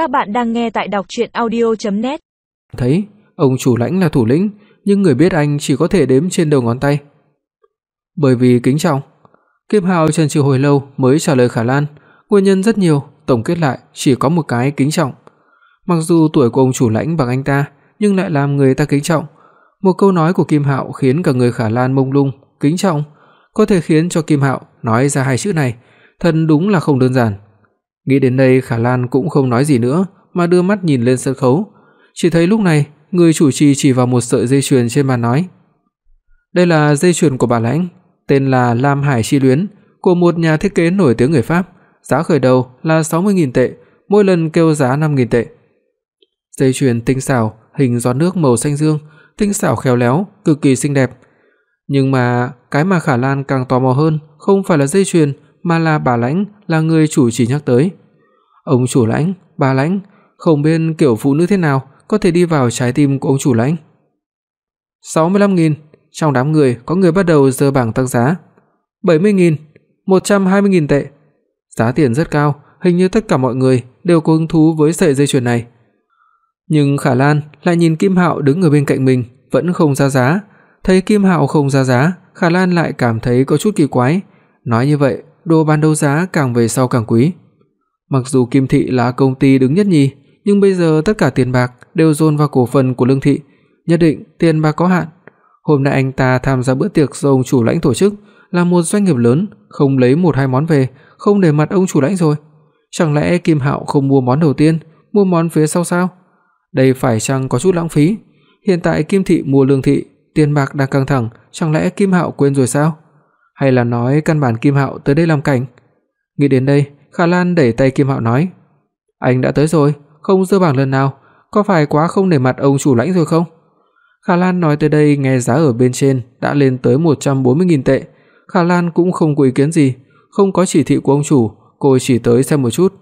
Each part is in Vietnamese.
Các bạn đang nghe tại đọc audio net Thấy, ông chủ lãnh là thủ lĩnh, nhưng người biết anh chỉ có thể đếm trên đầu ngón tay. Bởi vì kính trọng, Kiếp Hạo chần chừ hồi lâu mới trả lời Khả Lan, nguyên nhân rất nhiều, tổng kết lại chỉ có một cái kính trọng. Mặc dù tuổi của ông chủ lãnh bằng anh ta, nhưng lại làm người ta kính trọng. Một câu nói của Kim Hạo khiến cả người Khả Lan mông lung, kính trọng, có thể khiến cho Kim Hạo nói ra hai chữ này, thật đúng là không đơn giản. Nghĩ đến đây, Khả Lan cũng không nói gì nữa, mà đưa mắt nhìn lên sân khấu. Chỉ thấy lúc này, người chủ trì chỉ vào một sợi dây chuyền trên bàn nói: "Đây là dây chuyền của bà lãnh, tên là Lam Hải Chi Luyến, của một nhà thiết kế nổi tiếng người Pháp, giá khởi đầu là 60.000 tệ, mỗi lần kêu giá 5.000 tệ." Dây chuyền tinh xảo, hình giọt nước màu xanh dương, tinh xảo khéo léo, cực kỳ xinh đẹp. Nhưng mà cái mà Khả Lan càng tò mò hơn không phải là dây chuyền mà là bà Lãnh là người chủ trì nhắc tới. Ông chủ Lãnh, bà Lãnh, không biết kiểu phụ nữ thế nào có thể đi vào trái tim của ông chủ Lãnh. 65.000, trong đám người có người bắt đầu giơ bảng tăng giá. 70.000, 120.000 tệ. Giá tiền rất cao, hình như tất cả mọi người đều có hứng thú với sợi dây chuyền này. Nhưng Khả Lan lại nhìn Kim Hạo đứng ở bên cạnh mình, vẫn không ra giá. Thấy Kim Hạo không ra giá, Khả Lan lại cảm thấy có chút kỳ quái. Nói như vậy, đồ bán đấu giá càng về sau càng quý. Mặc dù Kim thị là công ty đứng nhất nhì, nhưng bây giờ tất cả tiền bạc đều dồn vào cổ phần của Lương thị, nhất định tiền bạc có hạn. Hôm nay anh ta tham gia bữa tiệc do ông chủ lãnh tổ chức, là một doanh nghiệp lớn, không lấy một hai món về, không để mặt ông chủ lãnh rồi. Chẳng lẽ Kim Hạo không mua món đầu tiên, mua món phía sau sao? Đây phải chăng có chút lãng phí? Hiện tại Kim thị mua Lương thị, tiền bạc đang căng thẳng, chẳng lẽ Kim Hạo quên rồi sao? Hay là nói căn bản Kim Hạo tới đây làm cảnh? Nghĩ đến đây, Khả Lan đẩy tay Kim Hạo nói: "Anh đã tới rồi, không dơ bảng lần nào, có phải quá không để mặt ông chủ lãnh rồi không?" Khả Lan nói tới đây nghe giá ở bên trên đã lên tới 140.000 tệ, Khả Lan cũng không có ý kiến gì, không có chỉ thị của ông chủ, cô chỉ tới xem một chút.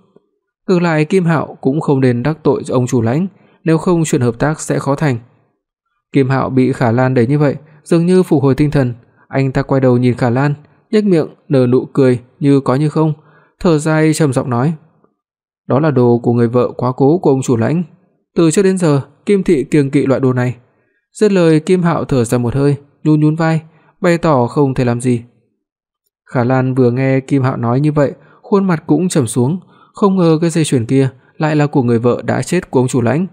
Ngược lại Kim Hạo cũng không nên đắc tội cho ông chủ lãnh, nếu không chuyện hợp tác sẽ khó thành. Kim Hạo bị Khả Lan đẩy như vậy, dường như phục hồi tinh thần, anh ta quay đầu nhìn Khả Lan, nhếch miệng nở nụ cười như có như không, thở dài trầm giọng nói: "Đó là đồ của người vợ quá cố của ông chủ lãnh, từ trước đến giờ Kim thị kiêng kỵ loại đồ này." Dứt lời Kim Hạo thở ra một hơi, nhún nhún vai, bày tỏ không thể làm gì. Khả Lan vừa nghe Kim Hạo nói như vậy, khuôn mặt cũng trầm xuống, không ngờ cái dây chuyền kia lại là của người vợ đã chết của ông chủ lãnh.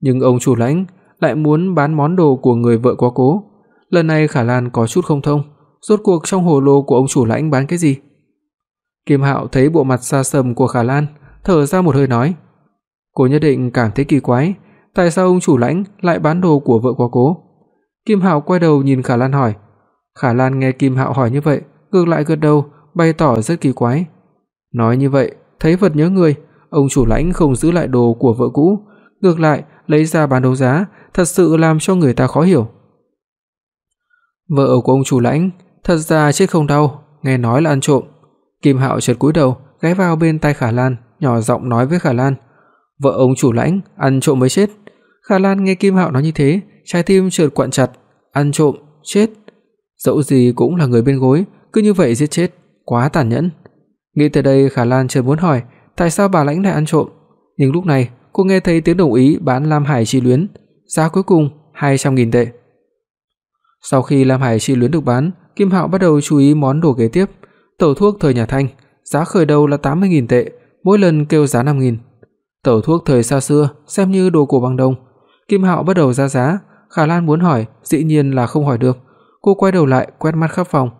Nhưng ông chủ lãnh lại muốn bán món đồ của người vợ quá cố. Lần này Khả Lan có chút không thông, rốt cuộc trong hồ lô của ông chủ lãnh bán cái gì? Kim Hạo thấy bộ mặt xa sầm của Khả Lan, thở ra một hơi nói: "Cô nhất định cảm thấy kỳ quái, tại sao ông chủ lãnh lại bán đồ của vợ quá cố?" Kim Hạo quay đầu nhìn Khả Lan hỏi. Khả Lan nghe Kim Hạo hỏi như vậy, ngược lại gật đầu, bày tỏ rất kỳ quái. Nói như vậy, thấy vật nhớ người, ông chủ lãnh không giữ lại đồ của vợ cũ, ngược lại lấy ra bán đấu giá, thật sự làm cho người ta khó hiểu. Vợ của ông chủ lãnh thật ra chết không đau, nghe nói là ăn trộm. Kim Hạo chợt cúi đầu, ghé vào bên tai Khả Lan, nhỏ giọng nói với Khả Lan, "Vợ ông chủ lãnh ăn trộm mới chết." Khả Lan nghe Kim Hạo nói như thế, trái tim chợt quặn chặt, ăn trộm, chết. Dẫu gì cũng là người bên gối, cứ như vậy giết chết, quá tàn nhẫn. Nghĩ tới đây, Khả Lan chợt muốn hỏi, tại sao bà lãnh lại ăn trộm? Nhưng lúc này, cô nghe thấy tiếng đồng ý bán Lam Hải Chi Luyến, giá cuối cùng 200.000 tệ. Sau khi Lam Hải Chi Luyến được bán, Kim Hạo bắt đầu chú ý món đồ kế tiếp, tẩu thuốc thời nhà Thanh, giá khởi đầu là 80.000 tệ, mỗi lần kêu giá 5.000. Tẩu thuốc thời xa xưa xem như đồ cổ bằng đồng. Kim Hạo bắt đầu ra giá, Khả Lan muốn hỏi, dĩ nhiên là không hỏi được. Cô quay đầu lại quét mắt khắp phòng,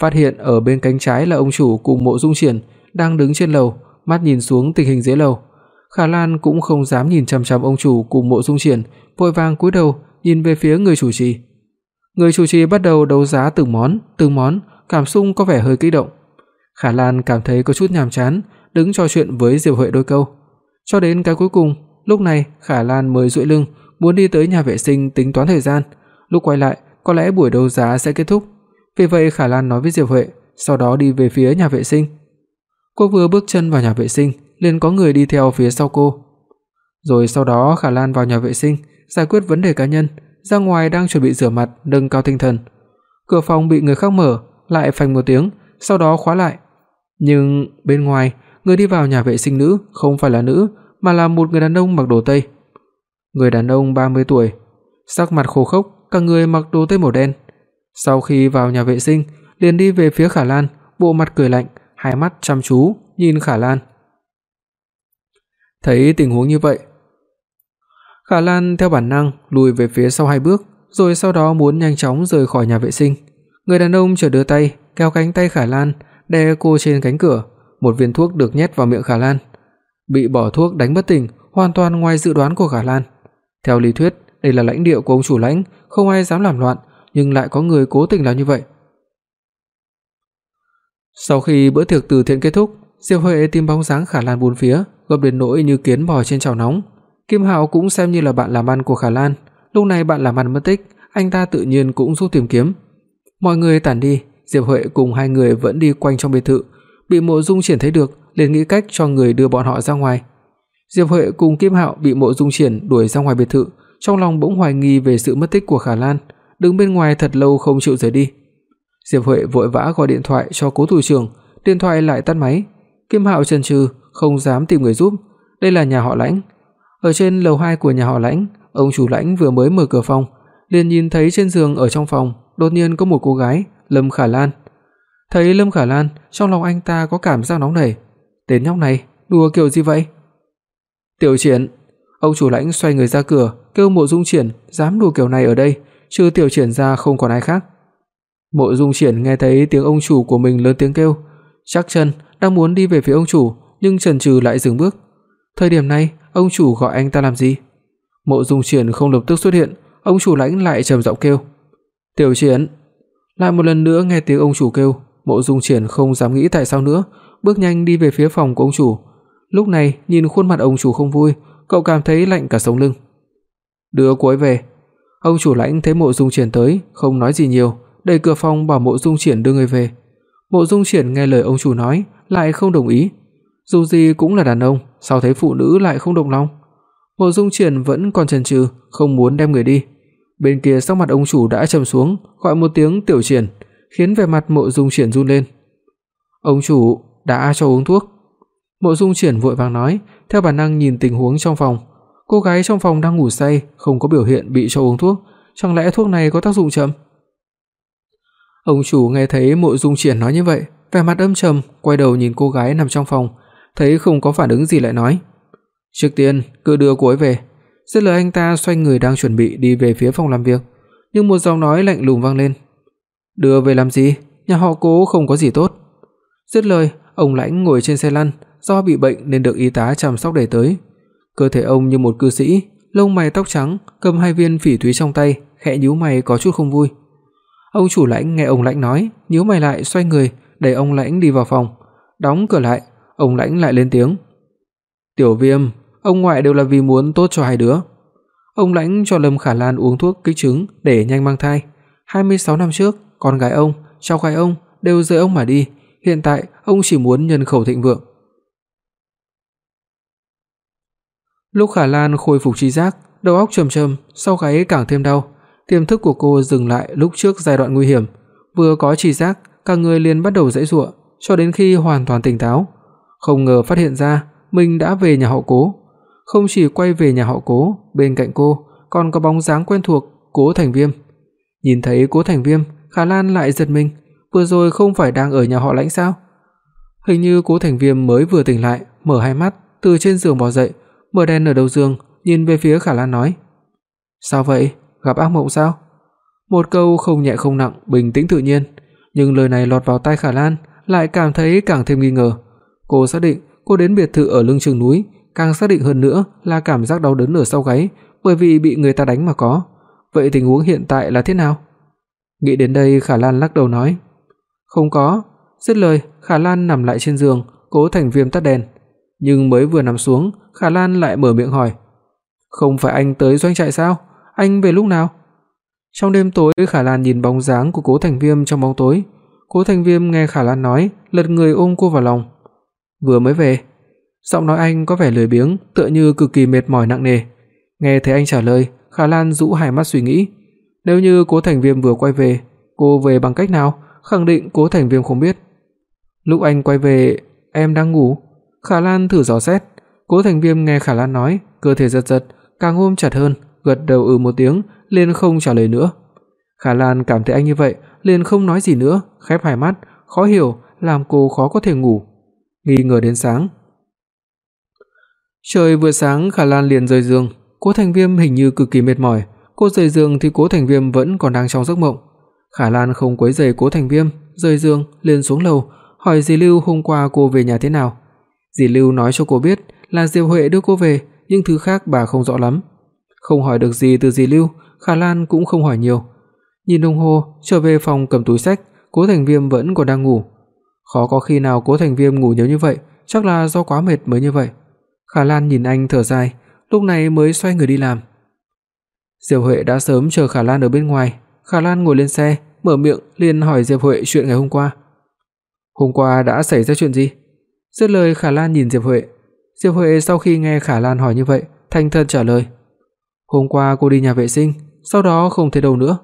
phát hiện ở bên cánh trái là ông chủ cùng Mộ Dung Triển đang đứng trên lầu, mắt nhìn xuống tình hình dưới lầu. Khả Lan cũng không dám nhìn chằm chằm ông chủ cùng Mộ Dung Triển, vội vàng cúi đầu nhìn về phía người chủ trì. Người chủ trì bắt đầu đấu giá từng món, từng món, cảm xúc có vẻ hơi kích động. Khả Lan cảm thấy có chút nhàm chán, đứng trò chuyện với Diệp Huệ đôi câu. Cho đến cái cuối cùng, lúc này Khả Lan mới duỗi lưng, muốn đi tới nhà vệ sinh tính toán thời gian, lúc quay lại, có lẽ buổi đấu giá sẽ kết thúc. Vì vậy Khả Lan nói với Diệp Huệ, sau đó đi về phía nhà vệ sinh. Cô vừa bước chân vào nhà vệ sinh, liền có người đi theo phía sau cô. Rồi sau đó Khả Lan vào nhà vệ sinh, giải quyết vấn đề cá nhân, ra ngoài đang chuẩn bị rửa mặt, nâng cao tinh thần. Cửa phòng bị người khác mở, lại phanh một tiếng, sau đó khóa lại. Nhưng bên ngoài, người đi vào nhà vệ sinh nữ không phải là nữ, mà là một người đàn ông mặc đồ tây. Người đàn ông 30 tuổi, sắc mặt khô khốc, cả người mặc đồ tây màu đen. Sau khi vào nhà vệ sinh, liền đi về phía Khả Lan, bộ mặt cười lạnh, hai mắt chăm chú nhìn Khả Lan. Thấy tình huống như vậy, Khả Lan theo bản năng lùi về phía sau hai bước, rồi sau đó muốn nhanh chóng rời khỏi nhà vệ sinh. Người đàn ông chợt đưa tay, kéo cánh tay Khả Lan, đè cô trên cánh cửa, một viên thuốc được nhét vào miệng Khả Lan. Bị bỏ thuốc đánh bất tỉnh, hoàn toàn ngoài dự đoán của Khả Lan. Theo lý thuyết, đây là lãnh địa của ông chủ lãnh, không ai dám làm loạn, nhưng lại có người cố tình làm như vậy. Sau khi bữa tiệc từ thiện kết thúc, Diệp Huệ tìm bóng dáng Khả Lan bốn phía, gấp đến nỗi như kiến bò trên chảo nóng. Kim Hạo cũng xem như là bạn làm ăn của Khả Lan, lúc này bạn làm ăn mất tích, anh ta tự nhiên cũng giúp tìm kiếm. Mọi người tản đi, Diệp Huệ cùng hai người vẫn đi quanh trong biệt thự, bị Mộ Dung Triển thấy được, liền nghĩ cách cho người đưa bọn họ ra ngoài. Diệp Huệ cùng Kim Hạo bị Mộ Dung Triển đuổi ra ngoài biệt thự, trong lòng bỗng hoài nghi về sự mất tích của Khả Lan, đứng bên ngoài thật lâu không chịu rời đi. Diệp Huệ vội vã gọi điện thoại cho Cố thủ trưởng, điện thoại lại tắt máy. Kim Hạo chần chừ, không dám tìm người giúp, đây là nhà họ Lãnh. Ở trên lầu 2 của nhà họ Lãnh, ông chủ Lãnh vừa mới mở cửa phòng, liền nhìn thấy trên giường ở trong phòng đột nhiên có một cô gái, Lâm Khả Lan. Thấy Lâm Khả Lan, trong lòng anh ta có cảm giác nóng nảy. Tên nhóc này, đùa kiểu gì vậy? Tiểu Triển, ông chủ Lãnh xoay người ra cửa, kêu Mộ Dung Triển dám đùa kiểu này ở đây, trừ Tiểu Triển ra không còn ai khác. Mộ Dung Triển nghe thấy tiếng ông chủ của mình lớn tiếng kêu, chắc chân đang muốn đi về phía ông chủ, nhưng chần chừ lại dừng bước. Thời điểm này, ông chủ gọi anh ta làm gì? Mộ Dung Triển không lập tức xuất hiện, ông chủ lãnh lại trầm giọng kêu, "Tiểu Triển." Lại một lần nữa nghe tiếng ông chủ kêu, Mộ Dung Triển không dám nghĩ tại sao nữa, bước nhanh đi về phía phòng của ông chủ. Lúc này, nhìn khuôn mặt ông chủ không vui, cậu cảm thấy lạnh cả sống lưng. "Đưa cô ấy về." Ông chủ lãnh thấy Mộ Dung Triển tới, không nói gì nhiều, đẩy cửa phòng bảo Mộ Dung Triển đưa người về. Mộ Dung Triển nghe lời ông chủ nói, lại không đồng ý. Dù gì cũng là đàn ông, sao thấy phụ nữ lại không động lòng? Mộ Dung Triển vẫn còn chần chừ, không muốn đem người đi. Bên kia sắc mặt ông chủ đã trầm xuống, gọi một tiếng "Tiểu Triển", khiến vẻ mặt Mộ Dung Triển run lên. "Ông chủ đã cho uống thuốc." Mộ Dung Triển vội vàng nói, theo bản năng nhìn tình huống trong phòng. Cô gái trong phòng đang ngủ say, không có biểu hiện bị cho uống thuốc, chẳng lẽ thuốc này có tác dụng chậm? Ông chủ nghe thấy Mộ Dung Triển nói như vậy, vẻ mặt âm trầm, quay đầu nhìn cô gái nằm trong phòng, thấy không có phản ứng gì lại nói: "Trước tiên, cứ đưa cô ấy về." Dứt lời anh ta xoay người đang chuẩn bị đi về phía phòng làm việc, nhưng một giọng nói lạnh lùng vang lên: "Đưa về làm gì? Nhà họ Cố không có gì tốt." Dứt lời, ông Lãnh ngồi trên xe lăn, do bị bệnh nên được y tá chăm sóc để tới. Cơ thể ông như một cư sĩ, lông mày tóc trắng, cầm hai viên phỉ thúy trong tay, khẽ nhíu mày có chút không vui. Ông chủ Lãnh nghe ông Lãnh nói, nhíu mày lại xoay người, đẩy ông Lãnh đi vào phòng, đóng cửa lại, ông Lãnh lại lên tiếng. "Tiểu Viêm, ông ngoại đều là vì muốn tốt cho hai đứa." Ông Lãnh cho Lâm Khả Lan uống thuốc kích trứng để nhanh mang thai. 26 năm trước, con gái ông, cháu gái ông đều rời ông mà đi, hiện tại ông chỉ muốn nhân khẩu thịnh vượng. Lúc Khả Lan khôi phục trí giác, đầu óc trầm trầm, sau gáy càng thêm đau, tiềm thức của cô dừng lại lúc trước giai đoạn nguy hiểm, vừa có trí giác, cả người liền bắt đầu giãy giụa, cho đến khi hoàn toàn tỉnh táo, không ngờ phát hiện ra mình đã về nhà họ Cố. Không chỉ quay về nhà họ Cố, bên cạnh cô còn có bóng dáng quen thuộc, Cố Thành Viêm. Nhìn thấy Cố Thành Viêm, Khả Lan lại giật mình, vừa rồi không phải đang ở nhà họ Lãnh sao? Hình như Cố Thành Viêm mới vừa tỉnh lại, mở hai mắt, từ trên giường bò dậy, mở đèn ở đầu giường, nhìn về phía Khả Lan nói: "Sao vậy? Gặp ác mộng sao?" Một câu không nhẹ không nặng, bình tĩnh tự nhiên, nhưng lời này lọt vào tai Khả Lan, lại cảm thấy càng thêm nghi ngờ. Cô xác định cô đến biệt thự ở lưng chừng núi, càng xác định hơn nữa là cảm giác đau đớn ở sau gáy bởi vì bị người ta đánh mà có. Vậy tình huống hiện tại là thế nào? Nghĩ đến đây, Khả Lan lắc đầu nói: "Không có." Dứt lời, Khả Lan nằm lại trên giường, Cố Thành Viêm tắt đèn, nhưng mới vừa nằm xuống, Khả Lan lại mở miệng hỏi: "Không phải anh tới doanh trại sao? Anh về lúc nào?" Trong đêm tối, Khả Lan nhìn bóng dáng của Cố Thành Viêm trong bóng tối. Cố Thành Viêm nghe Khả Lan nói, lật người ôm cô vào lòng. "Vừa mới về." Giọng nói anh có vẻ lười biếng, tựa như cực kỳ mệt mỏi nặng nề. Nghe thấy anh trả lời, Khả Lan rũ hai mắt suy nghĩ, nếu như Cố Thành Viêm vừa quay về, cô về bằng cách nào? Khẳng định Cố Thành Viêm không biết. Lúc anh quay về, em đang ngủ. Khả Lan thử dò xét, Cố Thành Viêm nghe Khả Lan nói, cơ thể giật giật, càng ôm chặt hơn, gật đầu ừ một tiếng, liền không trả lời nữa. Khả Lan cảm thấy anh như vậy, liền không nói gì nữa, khép hai mắt, khó hiểu, làm cô khó có thể ngủ. Nghi ngờ đến sáng. Trời vừa sáng, Khả Lan liền rời giường, Cố Thành Viêm hình như cực kỳ mệt mỏi, cô rời giường thì Cố Thành Viêm vẫn còn đang trong giấc mộng. Khả Lan không quấy rầy Cố Thành Viêm, rời giường lên xuống lầu, hỏi Dì Lưu hôm qua cô về nhà thế nào. Dì Lưu nói cho cô biết là Diệp Huệ đưa cô về, nhưng thứ khác bà không rõ lắm. Không hỏi được gì từ dì Lưu, Khả Lan cũng không hỏi nhiều. Nhìn đồng hồ, trở về phòng cầm túi sách Cố Thành Viêm vẫn còn đang ngủ. Khó có khi nào Cố Thành Viêm ngủ nhiều như vậy, chắc là do quá mệt mới như vậy. Khả Lan nhìn anh thở dài, lúc này mới xoay người đi làm. Diệp Huệ đã sớm chờ Khả Lan ở bên ngoài, Khả Lan ngồi lên xe, mở miệng liền hỏi Diệp Huệ chuyện ngày hôm qua. Hôm qua đã xảy ra chuyện gì? Dứt lời Khả Lan nhìn Diệp Huệ. Diệp Huệ sau khi nghe Khả Lan hỏi như vậy, thành thật trả lời. Hôm qua cô đi nhà vệ sinh, sau đó không thấy đâu nữa.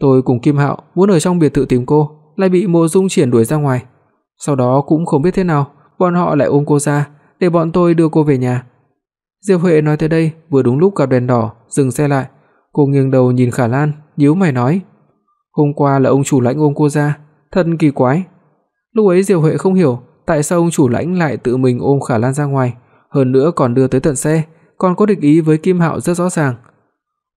Tôi cùng Kim Hạo muốn ở trong biệt thự tìm cô, lại bị Mộ Dung Triển đuổi ra ngoài. Sau đó cũng không biết thế nào, bọn họ lại ôm cô ra để bọn tôi đưa cô về nhà. Diệp Huệ nói tới đây, vừa đúng lúc gặp đèn đỏ, dừng xe lại. Cô nghiêng đầu nhìn Khả Lan, nhíu mày nói: "Hôm qua là ông chủ lãnh ôm cô ra, thật kỳ quái." Lúc ấy Diệp Huệ không hiểu, tại sao ông chủ lãnh lại tự mình ôm Khả Lan ra ngoài, hơn nữa còn đưa tới tận xe, còn có địch ý với Kim Hạo rất rõ ràng.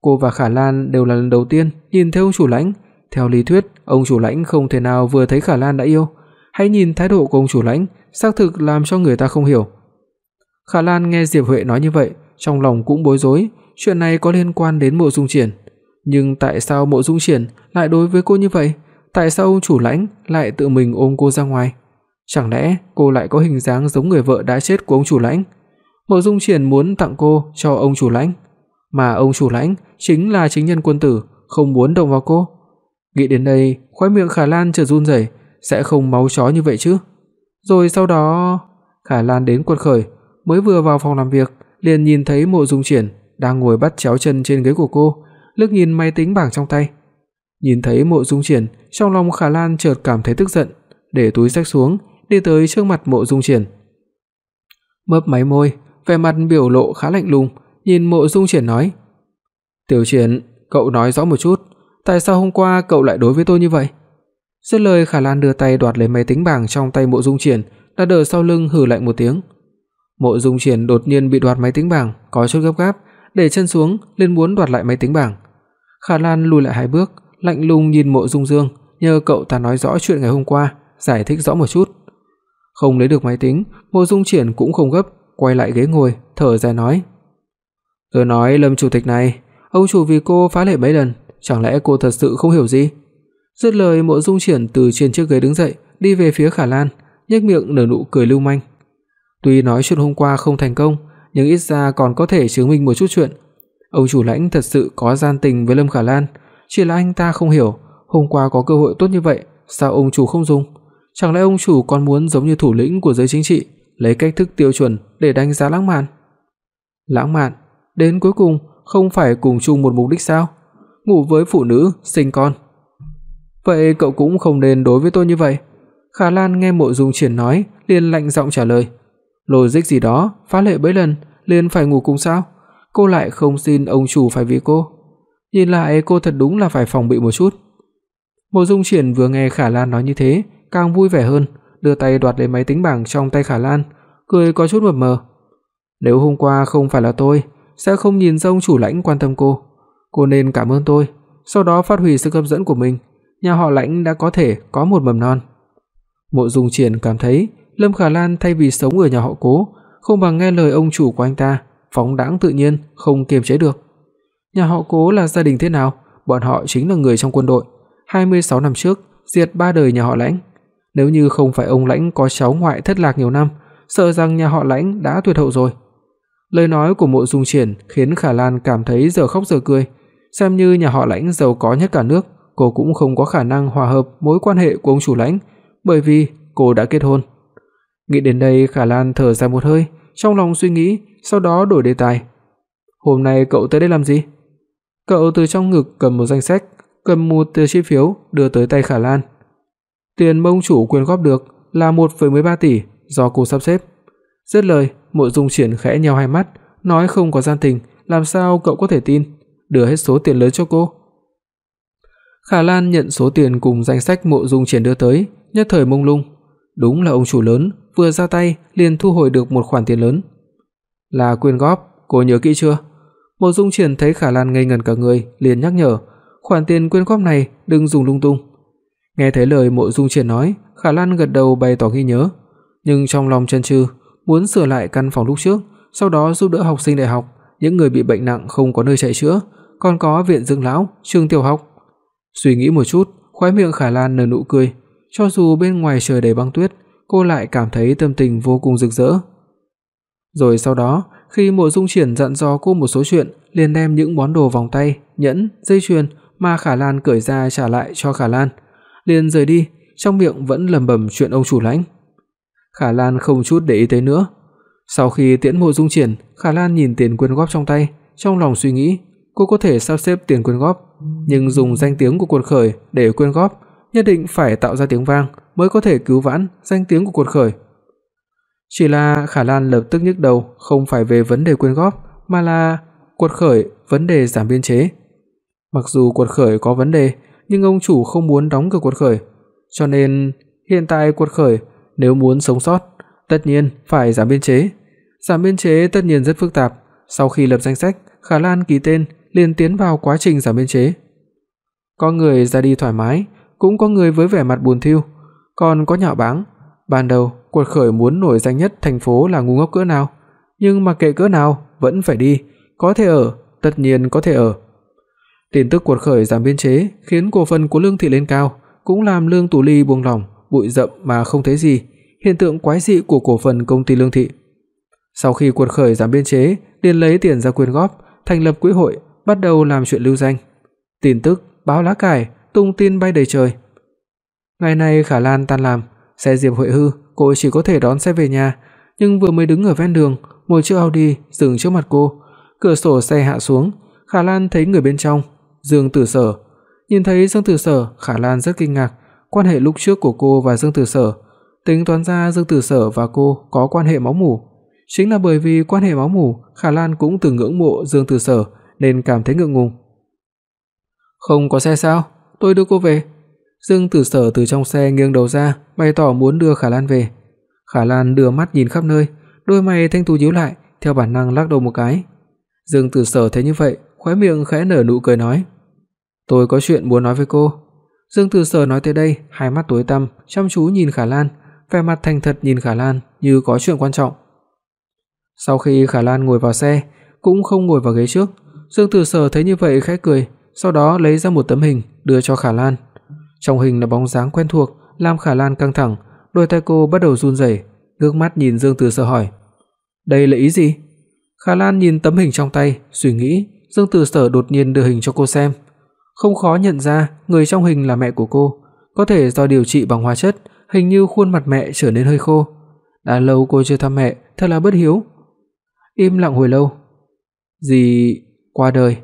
Cô và Khả Lan đều là lần đầu tiên nhìn thấy ông chủ lãnh, theo lý thuyết, ông chủ lãnh không thể nào vừa thấy Khả Lan đã yêu. Hãy nhìn thái độ của ông chủ lãnh, xác thực làm cho người ta không hiểu. Khả Lan nghe Diệp Huệ nói như vậy, trong lòng cũng bối rối, chuyện này có liên quan đến Mộ Dung Triển, nhưng tại sao Mộ Dung Triển lại đối với cô như vậy? Tại sao ông chủ lãnh lại tự mình ôm cô ra ngoài? Chẳng lẽ cô lại có hình dáng giống người vợ đã chết của ông chủ lãnh? Mộ Dung Triển muốn tặng cô cho ông chủ lãnh, mà ông chủ lãnh chính là chính nhân quân tử, không muốn động vào cô. Nghĩ đến đây, khóe miệng Khả Lan chợt run rẩy, sẽ không máu chó như vậy chứ? Rồi sau đó, Khả Lan đến quật khởi, mới vừa vào phòng làm việc, liền nhìn thấy Mộ Dung Triển đang ngồi bắt chéo chân trên ghế của cô, liếc nhìn máy tính bảng trong tay. Nhìn thấy Mộ Dung Triển, trong lòng Khả Lan chợt cảm thấy tức giận, để túi xách xuống, đi tới trước mặt Mộ Dung Triển. Mấp máy môi, vẻ mặt biểu lộ khá lạnh lùng, nhìn Mộ Dung Triển nói: "Tiểu Triển, cậu nói rõ một chút, tại sao hôm qua cậu lại đối với tôi như vậy?" Dứt lời Khả Lan đưa tay đoạt lấy máy tính bảng trong tay Mộ Dung Triển, đặt ở sau lưng hừ lạnh một tiếng. Mộ Dung Triển đột nhiên bị đoạt máy tính bảng, có chút gấp gáp, để chân xuống, liền muốn đoạt lại máy tính bảng. Khả Lan lùi lại hai bước, lạnh lùng nhìn Mộ Dung Dương, nhờ cậu ta nói rõ chuyện ngày hôm qua, giải thích rõ một chút. Không lấy được máy tính, Mộ Dung Triển cũng không gấp, quay lại ghế ngồi, thở dài nói: "Tôi nói Lâm chủ tịch này, ông chủ vì cô phá lệ mấy lần, chẳng lẽ cô thật sự không hiểu gì?" Dứt lời, Mộ Dung Triển từ trên chiếc ghế đứng dậy, đi về phía Khả Lan, nhếch miệng nở nụ cười lưu manh. Tuy nói chuyện hôm qua không thành công, nhưng ít ra còn có thể chứng minh một chút chuyện. Ông chủ lãnh thật sự có gian tình với Lâm Khả Lan, chỉ là anh ta không hiểu, hôm qua có cơ hội tốt như vậy, sao ông chủ không dùng? Chẳng lẽ ông chủ còn muốn giống như thủ lĩnh của giới chính trị, lấy cách thức tiêu chuẩn để đánh giá lãng mạn? Lãng mạn, đến cuối cùng không phải cùng chung một mục đích sao? Ngủ với phụ nữ, sinh con. Vậy cậu cũng không nên đối với tôi như vậy. Khả Lan nghe Mộ Dung Triển nói, liền lạnh giọng trả lời. Logic gì đó, phá lệ bấy lần, liền phải ngủ cùng sao? Cô lại không xin ông chủ phải vì cô. Nhìn lại cô thật đúng là phải phòng bị một chút. Mộ Dung Triển vừa nghe Khả Lan nói như thế, càng vui vẻ hơn, đưa tay đoạt lấy máy tính bảng trong tay Khả Lan, cười có chút mập mờ. Nếu hôm qua không phải là tôi, sẽ không nhìn ra ông chủ lãnh quan tâm cô. Cô nên cảm ơn tôi, sau đó phát huy sức hấp dẫn của mình, nhà họ Lãnh đã có thể có một mầm non. Mộ Dung Triển cảm thấy Lâm Khả Lan thay vì sống ở nhà họ Cố, không bằng nghe lời ông chủ của anh ta, phóng đãng tự nhiên, không kiềm chế được. Nhà họ Cố là gia đình thế nào? Bọn họ chính là người trong quân đội, 26 năm trước diệt ba đời nhà họ Lãnh. Nếu như không phải ông Lãnh có cháu ngoại thất lạc nhiều năm, sợ rằng nhà họ Lãnh đã tuyệt hậu rồi. Lời nói của Mộ Dung Triển khiến Khả Lan cảm thấy giờ khóc giờ cười, xem như nhà họ Lãnh giàu có nhất cả nước, cô cũng không có khả năng hòa hợp mối quan hệ của ông chủ Lãnh, bởi vì cô đã kết hôn. Nghĩ đến đây, Khả Lan thở dài một hơi, trong lòng suy nghĩ, sau đó đổi đề tài. "Hôm nay cậu tới đây làm gì?" Cậu từ trong ngực cầm một danh sách, cầm một tờ chi phiếu đưa tới tay Khả Lan. Tiền mông chủ quyên góp được là 1.13 tỷ do cô sắp xếp. Dứt lời, Mộ Dung Triển khẽ nheo hai mắt, nói không có gian tình, làm sao cậu có thể tin? Đưa hết số tiền lớn cho cô. Khả Lan nhận số tiền cùng danh sách Mộ Dung Triển đưa tới, nhất thời mông lung. Đúng là ông chủ lớn, vừa ra tay liền thu hồi được một khoản tiền lớn. Là quyên góp, cô nhớ kỹ chưa? Mộ Dung Triển thấy Khả Lan ngây ngẩn cả người, liền nhắc nhở, khoản tiền quyên góp này đừng dùng lung tung. Nghe thấy lời Mộ Dung Triển nói, Khả Lan gật đầu bày tỏ ghi nhớ, nhưng trong lòng chần chừ, muốn sửa lại căn phòng lúc trước, sau đó giúp đỡ học sinh đại học, những người bị bệnh nặng không có nơi chạy chữa, còn có viện dưỡng lão, trường tiểu học. Suy nghĩ một chút, khóe miệng Khả Lan nở nụ cười, cho dù bên ngoài trời đầy băng tuyết, cô lại cảm thấy tâm tình vô cùng rực rỡ. Rồi sau đó, khi Mộ Dung Triển dặn dò cô một số chuyện, liền đem những món đồ vòng tay, nhẫn, dây chuyền mà Khả Lan cởi ra trả lại cho Khả Lan, liền rời đi, trong miệng vẫn lẩm bẩm chuyện ông chủ lãnh. Khả Lan không chút để ý tới nữa. Sau khi tiễn Mộ Dung Triển, Khả Lan nhìn tiền quyên góp trong tay, trong lòng suy nghĩ, cô có thể sắp xếp tiền quyên góp, nhưng dùng danh tiếng của quần khởi để quyên góp, nhất định phải tạo ra tiếng vang mới có thể cứu vãn danh tiếng của cuộc khởi. Chỉ là Khả Lan lập tức nhức đầu, không phải về vấn đề quyên góp, mà là cuộc khởi vấn đề giảm biên chế. Mặc dù cuộc khởi có vấn đề, nhưng ông chủ không muốn đóng cửa cuộc khởi, cho nên hiện tại cuộc khởi nếu muốn sống sót, tất nhiên phải giảm biên chế. Giảm biên chế tất nhiên rất phức tạp, sau khi lập danh sách, Khả Lan ký tên liền tiến vào quá trình giảm biên chế. Có người ra đi thoải mái, cũng có người với vẻ mặt buồn thiu, còn có nhạo báng. Ban đầu, cuộc khởi muốn nổi danh nhất thành phố là ngu ngốc cỡ nào, nhưng mà kệ cỡ nào vẫn phải đi, có thể ở, tất nhiên có thể ở. Tin tức cuộc khởi giảm biên chế khiến cổ phần của Lương Thị lên cao, cũng làm Lương Tú Ly buông lòng, bụi rậm mà không thấy gì, hiện tượng quái dị của cổ phần công ty Lương Thị. Sau khi cuộc khởi giảm biên chế, liền lấy tiền ra quyên góp, thành lập quỹ hội, bắt đầu làm chuyện lưu danh. Tin tức báo lá cải, tung tin bay đầy trời. Ngày nay Khả Lan tan làm, xe Diệp Huệ hư, cô chỉ có thể đón xe về nhà, nhưng vừa mới đứng ở ven đường, một chiếc Audi dừng trước mặt cô, cửa sổ xe hạ xuống, Khả Lan thấy người bên trong, Dương Tử Sở. Nhìn thấy Dương Tử Sở, Khả Lan rất kinh ngạc, quan hệ lúc trước của cô và Dương Tử Sở, tính toán ra Dương Tử Sở và cô có quan hệ máu mủ. Chính là bởi vì quan hệ máu mủ, Khả Lan cũng từng ngưỡng mộ Dương Tử Sở nên cảm thấy ngượng ngùng. "Không có xe sao? Tôi đưa cô về." Dương Tử Sở từ trong xe nghiêng đầu ra, bày tỏ muốn đưa Khả Lan về. Khả Lan đưa mắt nhìn khắp nơi, đôi mày thanh tú nhíu lại, theo bản năng lắc đầu một cái. Dương Tử Sở thấy như vậy, khóe miệng khẽ nở nụ cười nói: "Tôi có chuyện muốn nói với cô." Dương Tử Sở nói tới đây, hai mắt tối tăm, chăm chú nhìn Khả Lan, vẻ mặt thành thật nhìn Khả Lan như có chuyện quan trọng. Sau khi Khả Lan ngồi vào xe, cũng không ngồi vào ghế trước, Dương Tử Sở thấy như vậy khẽ cười, sau đó lấy ra một tấm hình đưa cho Khả Lan. Trong hình là bóng dáng quen thuộc, làm Khả Lan căng thẳng, đôi tay cô bắt đầu run rẩy, ngước mắt nhìn Dương Tử Sở hỏi: "Đây là ý gì?" Khả Lan nhìn tấm hình trong tay, suy nghĩ, Dương Tử Sở đột nhiên đưa hình cho cô xem. Không khó nhận ra người trong hình là mẹ của cô, có thể do điều trị bằng hóa chất, hình như khuôn mặt mẹ trở nên hơi khô. Đã lâu cô chưa thăm mẹ, thật là bất hiếu. Im lặng hồi lâu. "Dì qua đời."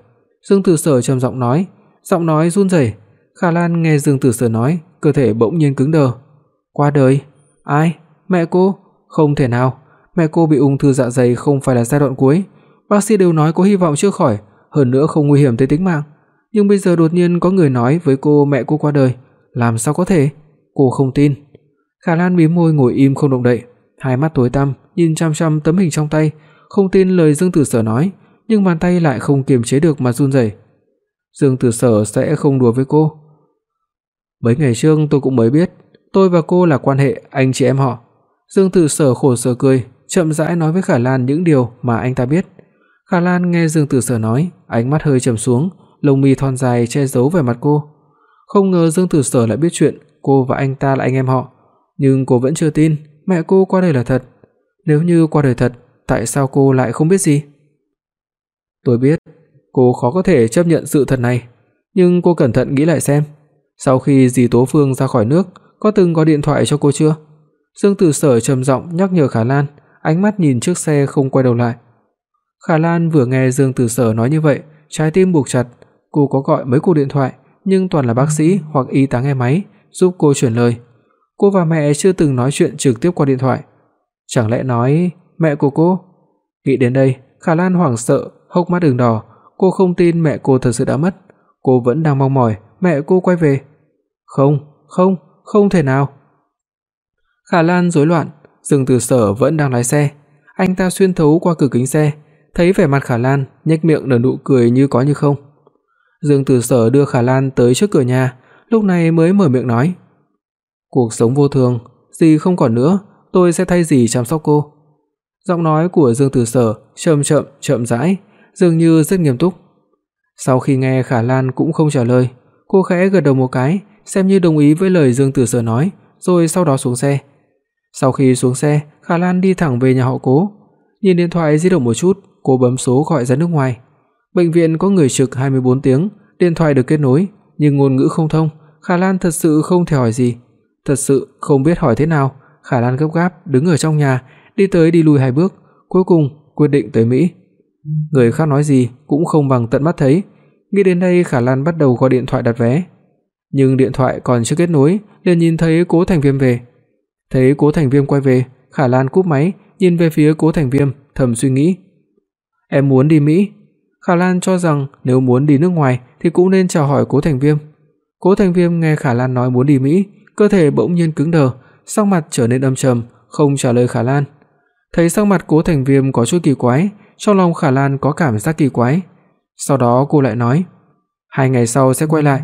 Dương Tử Sở trầm giọng nói, giọng nói run rẩy. Khả Lan nghe Dương Tử Sở nói, cơ thể bỗng nhiên cứng đờ. "Qua đời? Ai? Mẹ cô? Không thể nào, mẹ cô bị ung thư dạ dày không phải là giai đoạn cuối, bác sĩ đều nói có hy vọng chữa khỏi, hơn nữa không nguy hiểm tới tính mạng, nhưng bây giờ đột nhiên có người nói với cô mẹ cô qua đời, làm sao có thể? Cô không tin." Khả Lan mím môi ngồi im không động đậy, hai mắt tối tăm nhìn chăm chăm tấm hình trong tay, không tin lời Dương Tử Sở nói, nhưng bàn tay lại không kiềm chế được mà run rẩy. Dương Tử Sở sẽ không đùa với cô. Mấy ngày trước tôi cũng mới biết, tôi và cô là quan hệ anh chị em họ. Dương Tử Sở khổ sở cười, chậm rãi nói với Khả Lan những điều mà anh ta biết. Khả Lan nghe Dương Tử Sở nói, ánh mắt hơi trầm xuống, lông mi thon dài che giấu vẻ mặt cô. Không ngờ Dương Tử Sở lại biết chuyện cô và anh ta là anh em họ, nhưng cô vẫn chưa tin mẹ cô qua đời là thật. Nếu như qua đời thật, tại sao cô lại không biết gì? Tôi biết, cô khó có thể chấp nhận sự thật này, nhưng cô cẩn thận nghĩ lại xem, sau khi dì Tố Phương ra khỏi nước, có từng gọi điện thoại cho cô chưa? Dương Tử Sở trầm giọng nhắc nhở Khả Lan, ánh mắt nhìn chiếc xe không quay đầu lại. Khả Lan vừa nghe Dương Tử Sở nói như vậy, trái tim buộc chặt, cô có gọi mấy cuộc điện thoại, nhưng toàn là bác sĩ hoặc y tá nghe máy giúp cô chuyển lời. Cô và mẹ chưa từng nói chuyện trực tiếp qua điện thoại. Chẳng lẽ nói mẹ của cô. Nghĩ đến đây, Khả Lan hoảng sợ, hốc mắt ửng đỏ, cô không tin mẹ cô thật sự đã mất. Cô vẫn đang mong mỏi mẹ cô quay về. Không, không, không thể nào. Khả Lan rối loạn, Dương Tử Sở vẫn đang lái xe. Anh ta xuyên thấu qua cửa kính xe, thấy vẻ mặt Khả Lan, nhếch miệng nở nụ cười như có như không. Dương Tử Sở đưa Khả Lan tới trước cửa nhà, lúc này mới mở miệng nói: "Cuộc sống vô thường, gì không còn nữa, tôi sẽ thay gì chăm sóc cô." Giọng nói của Dương Tử Sở chậm chậm, chậm rãi, dường như rất nghiêm túc. Sau khi nghe Khả Lan cũng không trả lời, cô khẽ gật đầu một cái, xem như đồng ý với lời Dương Tử Sở nói, rồi sau đó xuống xe. Sau khi xuống xe, Khả Lan đi thẳng về nhà họ Cố, nhìn điện thoại di động một chút, cô bấm số gọi ra nước ngoài. Bệnh viện có người trực 24 tiếng, điện thoại được kết nối, nhưng ngôn ngữ không thông, Khả Lan thật sự không thể hỏi gì, thật sự không biết hỏi thế nào, Khả Lan gấp gáp đứng ở trong nhà, đi tới đi lui hai bước, cuối cùng quyết định tới Mỹ. Người khác nói gì cũng không bằng tận mắt thấy. Nghĩ đến đây, Khả Lan bắt đầu gọi điện thoại đặt vé. Nhưng điện thoại còn chưa kết nối, liền nhìn thấy Cố Thành Viêm về. Thấy Cố Thành Viêm quay về, Khả Lan cúp máy, nhìn về phía Cố Thành Viêm, thầm suy nghĩ. Em muốn đi Mỹ. Khả Lan cho rằng nếu muốn đi nước ngoài thì cũng nên chào hỏi Cố Thành Viêm. Cố Thành Viêm nghe Khả Lan nói muốn đi Mỹ, cơ thể bỗng nhiên cứng đờ, sắc mặt trở nên âm trầm, không trả lời Khả Lan. Thấy sắc mặt Cố Thành Viêm có chút kỳ quái, trong lòng Khả Lan có cảm giác kỳ quái. Sau đó cô lại nói, hai ngày sau sẽ quay lại.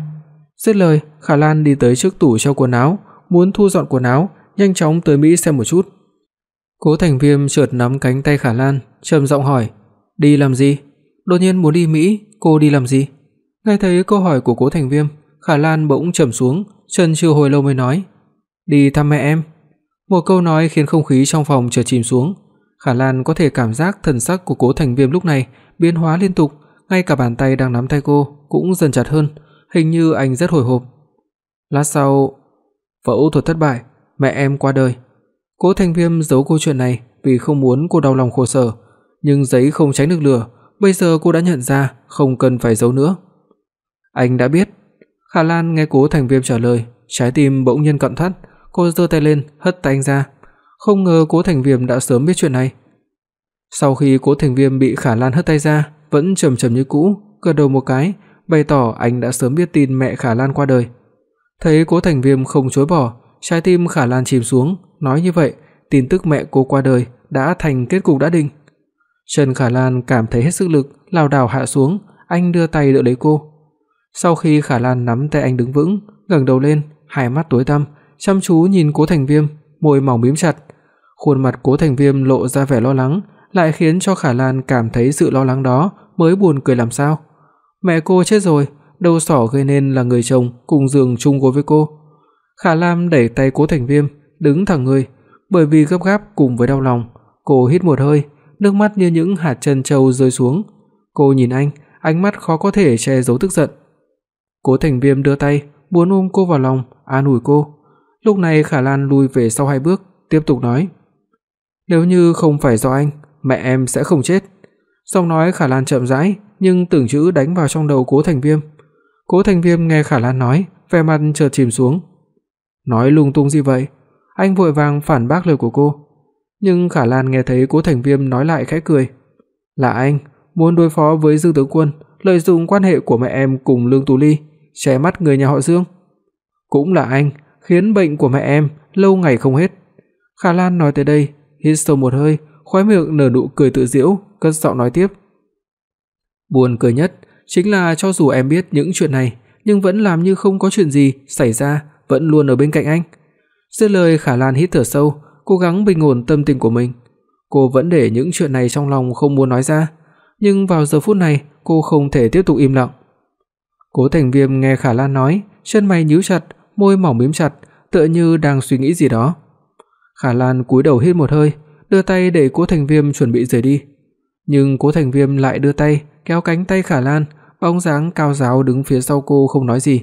Dứt lời, Khả Lan đi tới trước tủ treo quần áo, muốn thu dọn quần áo, nhanh chóng tới Mỹ xem một chút. Cố Thành Viêm chợt nắm cánh tay Khả Lan, trầm giọng hỏi, "Đi làm gì?" Đột nhiên muốn đi Mỹ, cô đi làm gì? Nghe thấy câu hỏi của Cố Thành Viêm, Khả Lan bỗng trầm xuống, chân chưa hồi lâu mới nói, "Đi thăm mẹ em." Một câu nói khiến không khí trong phòng chợt chìm xuống. Khả Lan có thể cảm giác thần sắc của Cố Thành Viêm lúc này biến hóa liên tục, ngay cả bàn tay đang nắm tay cô cũng dần chặt hơn, hình như anh rất hồi hộp. Lát sau, phẫu thuật thất bại, mẹ em qua đời. Cố Thành Viêm giấu câu chuyện này vì không muốn cô đau lòng khổ sở, nhưng giấy không tránh được lửa, bây giờ cô đã nhận ra, không cần phải giấu nữa. Anh đã biết. Khả Lan nghe Cố Thành Viêm trả lời, trái tim bỗng nhiên cận thắt, cô giơ tay lên, hất tay anh ra. Không ngờ Cố Thành Viêm đã sớm biết chuyện này. Sau khi Cố Thành Viêm bị Khả Lan hất tay ra, vẫn trầm trầm như cũ, gật đầu một cái, bày tỏ anh đã sớm biết tin mẹ Khả Lan qua đời. Thấy Cố Thành Viêm không chối bỏ, trái tim Khả Lan chìm xuống, nói như vậy, tin tức mẹ cô qua đời đã thành kết cục đã định. Trần Khả Lan cảm thấy hết sức lực, lảo đảo hạ xuống, anh đưa tay đỡ lấy cô. Sau khi Khả Lan nắm tay anh đứng vững, ngẩng đầu lên, hai mắt tối tăm, chăm chú nhìn Cố Thành Viêm, môi mỏng mím chặt. Khuôn mặt Cố Thành Viêm lộ ra vẻ lo lắng, lại khiến cho Khả Lan cảm thấy sự lo lắng đó mới buồn cười làm sao. Mẹ cô chết rồi, đầu sỏ gây nên là người chồng cùng giường chung gối với cô. Khả Lam đẩy tay Cố Thành Viêm, đứng thẳng người, bởi vì gấp gáp cùng với đau lòng, cô hít một hơi, nước mắt như những hạt trân châu rơi xuống. Cô nhìn anh, ánh mắt khó có thể che giấu tức giận. Cố Thành Viêm đưa tay, muốn ôm cô vào lòng, an ủi cô. Lúc này Khả Lan lùi về sau hai bước, tiếp tục nói: "Nếu như không phải do anh, mẹ em sẽ không chết." Giọng nói Khả Lan chậm rãi, nhưng từng chữ đánh vào trong đầu Cố Thành Viêm. Cố Thành Viêm nghe Khả Lan nói, vẻ mặt chợt chìm xuống. Nói lung tung gì vậy? Anh vội vàng phản bác lời của cô. Nhưng Khả Lan nghe thấy Cố Thành Viêm nói lại khẽ cười. "Là anh muốn đối phó với Dương tướng quân, lợi dụng quan hệ của mẹ em cùng Lương Tú Ly, che mắt người nhà họ Dương. Cũng là anh khiến bệnh của mẹ em lâu ngày không hết." Khả Lan nói tới đây, hít sâu một hơi, khóe miệng nở nụ cười tự giễu, cất giọng nói tiếp. Buồn cười nhất chính là cho dù em biết những chuyện này, nhưng vẫn làm như không có chuyện gì xảy ra, vẫn luôn ở bên cạnh anh. Dứt lời Khả Lan hít thở sâu, cố gắng bình ổn tâm tình của mình. Cô vẫn để những chuyện này trong lòng không muốn nói ra, nhưng vào giờ phút này, cô không thể tiếp tục im lặng. Cố Thành Viêm nghe Khả Lan nói, chân mày nhíu chặt, môi mỏng mím chặt, tựa như đang suy nghĩ gì đó. Khả Lan cúi đầu hít một hơi, đưa tay để Cố Thành Viêm chuẩn bị rời đi. Nhưng Cố Thành Viêm lại đưa tay kéo cánh tay Khả Lan, bóng dáng cao giáo đứng phía sau cô không nói gì.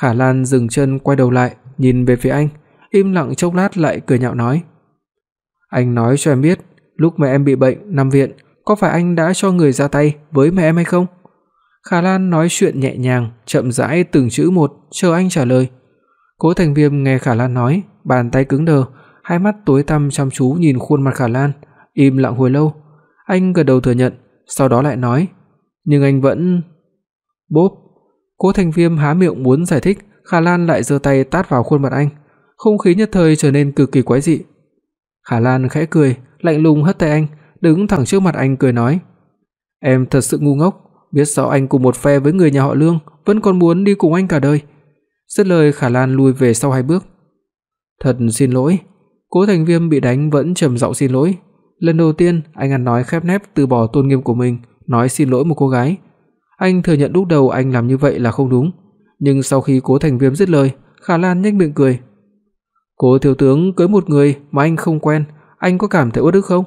Khả Lan dừng chân quay đầu lại, nhìn về phía anh, im lặng chốc lát lại cười nhạo nói: "Anh nói cho em biết, lúc mẹ em bị bệnh nằm viện, có phải anh đã cho người ra tay với mẹ em hay không?" Khả Lan nói chuyện nhẹ nhàng, chậm rãi từng chữ một, chờ anh trả lời. Cố Thành Viêm nghe Khả Lan nói, bàn tay cứng đờ, hai mắt tối tăm chăm chú nhìn khuôn mặt Khả Lan, Im lặng hồi lâu, anh gật đầu thừa nhận, sau đó lại nói, nhưng anh vẫn Bốp. Cố Thành Viêm há miệng muốn giải thích, Khả Lan lại giơ tay tát vào khuôn mặt anh, không khí nhất thời trở nên cực kỳ quái dị. Khả Lan khẽ cười, lạnh lùng hất tay anh, đứng thẳng trước mặt anh cười nói: "Em thật sự ngu ngốc, biết rõ anh cùng một phe với người nhà họ Lương, vẫn còn muốn đi cùng anh cả đời." Dứt lời Khả Lan lùi về sau hai bước. "Thật xin lỗi." Cố Thành Viêm bị đánh vẫn trầm giọng xin lỗi. Lần đầu tiên anh ăn nói khép nép từ bỏ tôn nghiêm của mình, nói xin lỗi một cô gái. Anh thừa nhận lúc đầu anh làm như vậy là không đúng, nhưng sau khi Cố Thành Viêm dứt lời, Khả Lan nhếch miệng cười. "Cố thiếu tướng cưới một người mà anh không quen, anh có cảm thấy uất ức không?"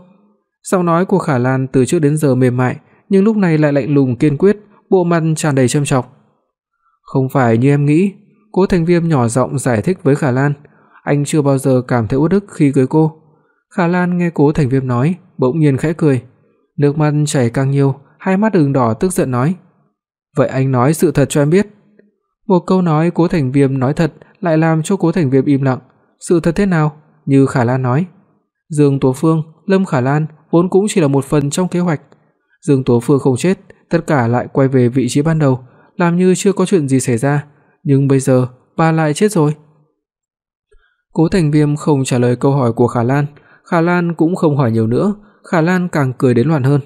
Giọng nói của Khả Lan từ trước đến giờ mềm mại, nhưng lúc này lại lạnh lùng kiên quyết, bộ mặt tràn đầy châm chọc. "Không phải như em nghĩ." Cố Thành Viêm nhỏ giọng giải thích với Khả Lan, anh chưa bao giờ cảm thấy uất ức khi cưới cô. Khả Lan nghe Cố Thành Viêm nói, bỗng nhiên khẽ cười, nước mắt chảy càng nhiều, hai mắt ửng đỏ tức giận nói: "Vậy anh nói sự thật cho em biết." Một câu nói Cố Thành Viêm nói thật lại làm cho Cố Thành Viêm im lặng. Sự thật thế nào? Như Khả Lan nói, Dương Tố Phương, Lâm Khả Lan vốn cũng chỉ là một phần trong kế hoạch. Dương Tố Phương không chết, tất cả lại quay về vị trí ban đầu, làm như chưa có chuyện gì xảy ra, nhưng bây giờ bà lại chết rồi. Cố Thành Viêm không trả lời câu hỏi của Khả Lan, Khả Lan cũng không hỏi nhiều nữa, Khả Lan càng cười đến loạn hơn.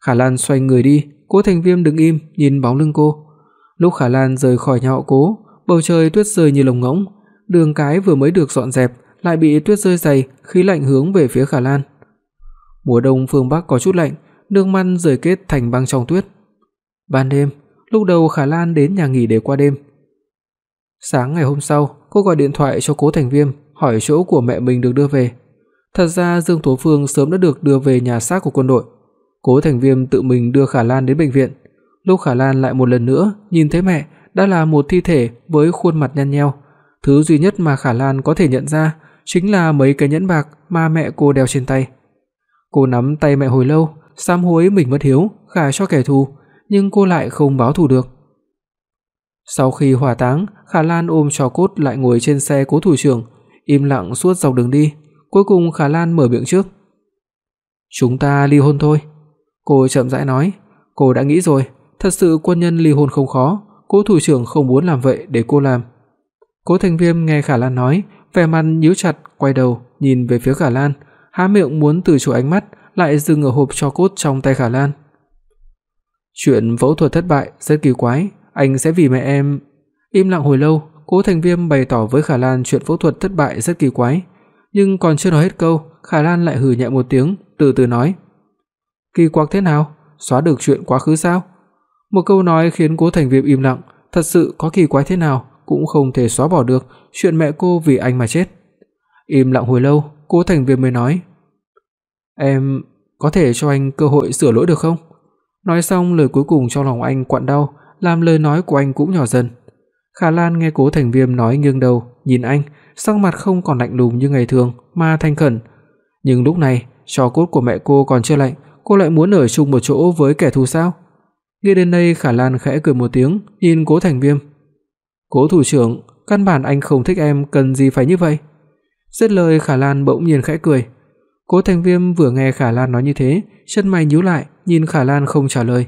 Khả Lan xoay người đi, Cố Thành Viêm đứng im nhìn bóng lưng cô. Lúc Khả Lan rời khỏi nhà họ Cố, bầu trời tuyết rơi như lồng ngỗng, đường cái vừa mới được dọn dẹp lại bị tuyết rơi dày, khí lạnh hướng về phía Khả Lan. Mùa đông phương Bắc có chút lạnh, nước măn rời kết thành băng trong tuyết. Ban đêm, lúc đầu Khả Lan đến nhà nghỉ để qua đêm. Sáng ngày hôm sau, cô gọi điện thoại cho Cố Thành Viêm, hỏi chỗ của mẹ mình được đưa về. Thật ra Dương Tố Phương sớm đã được đưa về nhà xác của quân đội. Cố Thành Viêm tự mình đưa Khả Lan đến bệnh viện. Lúc Khả Lan lại một lần nữa nhìn thấy mẹ, đã là một thi thể với khuôn mặt nhăn nheo. Thứ duy nhất mà Khả Lan có thể nhận ra chính là mấy cái nhẫn bạc mà mẹ cô đeo trên tay. Cô nắm tay mẹ hồi lâu, sám hối mình mất hiếu, gả cho kẻ thù, nhưng cô lại không báo thù được. Sau khi hỏa táng, Khả Lan ôm cho cốt lại ngồi trên xe Cố thủ trưởng, im lặng suốt dọc đường đi, cuối cùng Khả Lan mở miệng trước. "Chúng ta ly hôn thôi." Cô chậm rãi nói, cô đã nghĩ rồi, thật sự quân nhân ly hôn không khó, Cố thủ trưởng không muốn làm vậy để cô làm. Cố Thành Viêm nghe Khả Lan nói, vẻ mặt nhíu chặt, quay đầu nhìn về phía Khả Lan, há miệng muốn từ chối ánh mắt, lại dừng ở hộp tro cốt trong tay Khả Lan. Chuyện phẫu thuật thất bại rất kỳ quái, anh sẽ vì mẹ em. Im lặng hồi lâu, Cố Thành Viêm bày tỏ với Khả Lan chuyện phẫu thuật thất bại rất kỳ quái, nhưng còn chưa nói hết câu, Khả Lan lại hừ nhẹ một tiếng, từ từ nói: "Kỳ quặc thế nào? Xóa được chuyện quá khứ sao?" Một câu nói khiến Cố Thành Viêm im lặng, thật sự có kỳ quái thế nào cũng không thể xóa bỏ được chuyện mẹ cô vì anh mà chết. Im lặng hồi lâu, Cố Thành Viêm mới nói: "Em có thể cho anh cơ hội sửa lỗi được không?" Nói xong lời cuối cùng trong lòng anh quặn đau, làm lời nói của anh cũng nhỏ dần. Khả Lan nghe Cố Thành Viêm nói nghiêng đầu, nhìn anh, sắc mặt không còn lạnh lùng như ngày thường mà thanh khẩn. Nhưng lúc này, tro cốt của mẹ cô còn chưa lạnh, cô lại muốn ở chung một chỗ với kẻ thù sao? Nghe đến đây Khả Lan khẽ cười một tiếng, nhìn Cố Thành Viêm. "Cố thủ trưởng, căn bản anh không thích em, cần gì phải như vậy?" Dứt lời Khả Lan bỗng nhiên khẽ cười. Cố Thành Viêm vừa nghe Khả Lan nói như thế, chân mày nhíu lại, nhìn Khả Lan không trả lời.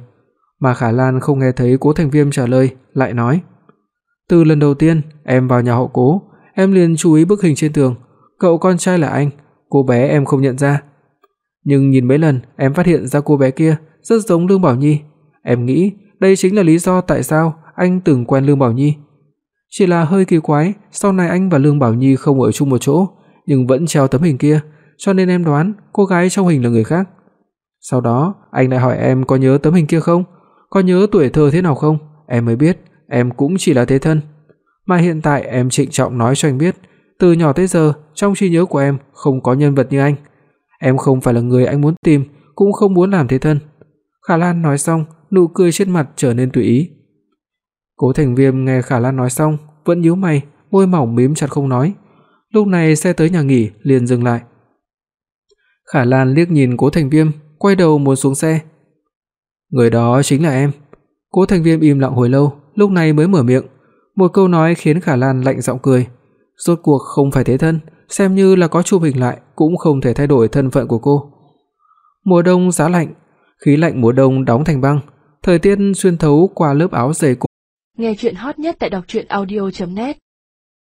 Mà Khả Lan không nghe thấy Cố Thành Viêm trả lời, lại nói: "Từ lần đầu tiên em vào nhà họ Cố, em liền chú ý bức hình trên tường, cậu con trai là anh, cô bé em không nhận ra. Nhưng nhìn mấy lần em phát hiện ra cô bé kia rất giống Lương Bảo Nhi, em nghĩ đây chính là lý do tại sao anh từng quen Lương Bảo Nhi. Chỉ là hơi kỳ quái, sau này anh và Lương Bảo Nhi không ở chung một chỗ, nhưng vẫn treo tấm hình kia, cho nên em đoán cô gái trong hình là người khác. Sau đó, anh lại hỏi em có nhớ tấm hình kia không? Có nhớ tuổi thơ thế nào không? Em mới biết, em cũng chỉ là thế thân. Mà hiện tại em trịnh trọng nói cho anh biết, từ nhỏ tới giờ, trong trí nhớ của em không có nhân vật như anh. Em không phải là người anh muốn tìm, cũng không muốn làm thế thân. Khả Lan nói xong, nụ cười trên mặt trở nên tùy ý. Cố Thành Viêm nghe Khả Lan nói xong, vẫn nhíu mày, môi mỏng mím chặt không nói. Lúc này xe tới nhà nghỉ liền dừng lại. Khả Lan liếc nhìn Cố Thành Viêm, quay đầu muốn xuống xe. Người đó chính là em. Cố Thành Viêm im lặng hồi lâu, lúc này mới mở miệng, một câu nói khiến Khả Lan lạnh giọng cười. Rốt cuộc không phải thế thân, xem như là có chụp hình lại cũng không thể thay đổi thân phận của cô. Mùa đông giá lạnh, khí lạnh mùa đông đóng thành băng, thời tiết xuyên thấu qua lớp áo dày của. Nghe truyện hot nhất tại doctruyenaudio.net